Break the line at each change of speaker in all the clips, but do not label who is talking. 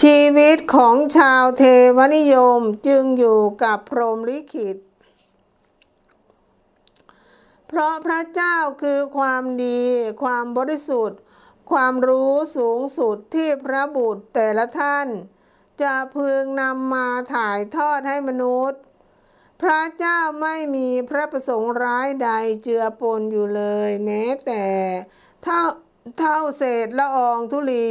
ชีวิตของชาวเทวนิยมจึงอยู่กับพรหมลิขิต เพราะพระเจ้าคือความดี ความบริสุทธิ์ ความรู้สูงสุดที่พระบุตรแต่ละท่าน จะพึงนำมาถ่ายทอดให้มนุษย์ พระเจ้าไม่มีพระประสงค์ร้ายใดเจือปนอยู่เลย แม้แต่เท่าเท่าเศษละอองธุลี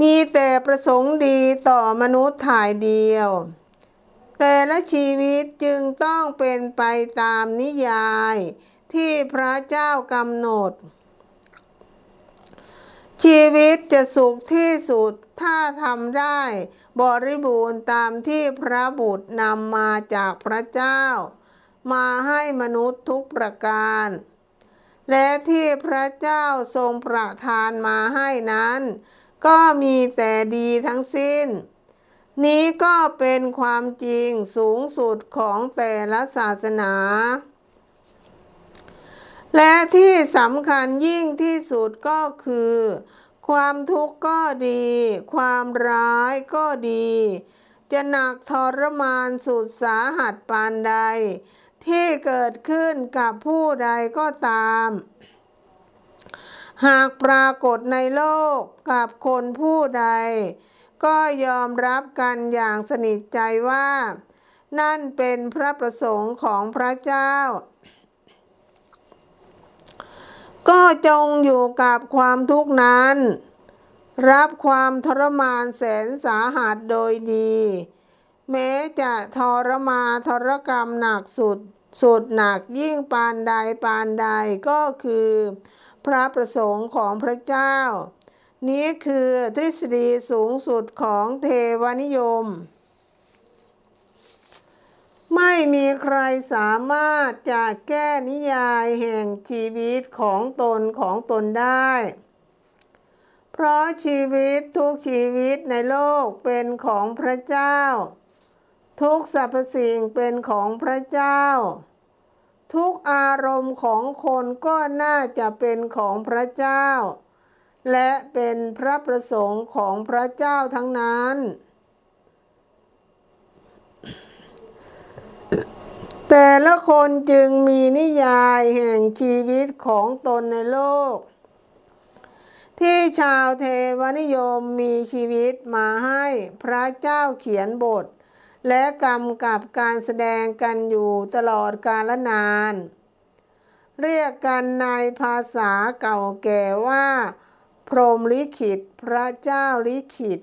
มีแต่ประสงค์ดีต่อมนุษย์ถ่ายเดียว แต่ละชีวิตจึงต้องเป็นไปตามนิยาย ที่พระเจ้ากำหนด ชีวิตจะสุขที่สุดถ้าทำได้บริบูรณ์ตามที่พระบุตรนำมาจากพระเจ้า มาให้มนุษย์ทุกประการ และที่พระเจ้าทรงประทานมาให้นั้น ก็มีแต่ดีทั้งสิ้น นี้ก็เป็นความจริงสูงสุดของแต่ละศาสนา และที่สำคัญยิ่งที่สุดก็คือ ความทุกข์ก็ดี ความร้ายก็ดี จะหนักทรมานสุดสาหัสปานใด ที่เกิดขึ้นกับผู้ใดก็ตาม หากปรากฏในโลกกับคนผู้ใด ก็ยอมรับกันอย่างสนิทใจว่า นั่นเป็นพระประสงค์ของพระเจ้า ก็จงอยู่กับความทุกข์นั้น รับความทรมานแสนสาหัสโดยดี แม้จะทรมานทรกรรมหนักสุด สุดหนักยิ่งปานใดปานใดก็คือ พระประสงค์ของพระเจ้า นี้คือทฤษฎีสูงสุดของเทวนิยม ไม่มีใครสามารถจะแก้นิยายแห่งชีวิตของตนของตนได้ เพราะชีวิตทุกชีวิตในโลกเป็นของพระเจ้า ทุกสรรพสิ่งเป็นของพระเจ้า ทุกอารมณ์ของคนก็น่าจะเป็นของพระเจ้า และเป็นพระประสงค์ของพระเจ้าทั้งนั้น แต่ละคนจึงมีนิยายแห่งชีวิตของตนในโลก ที่ชาวเทวนิยมมีชีวิตมาให้พระเจ้าเขียนบท และกำกับการแสดงกันอยู่ตลอดกาลนาน เรียกกันในภาษาเก่าแก่ว่า พรหมลิขิต พระเจ้าลิขิต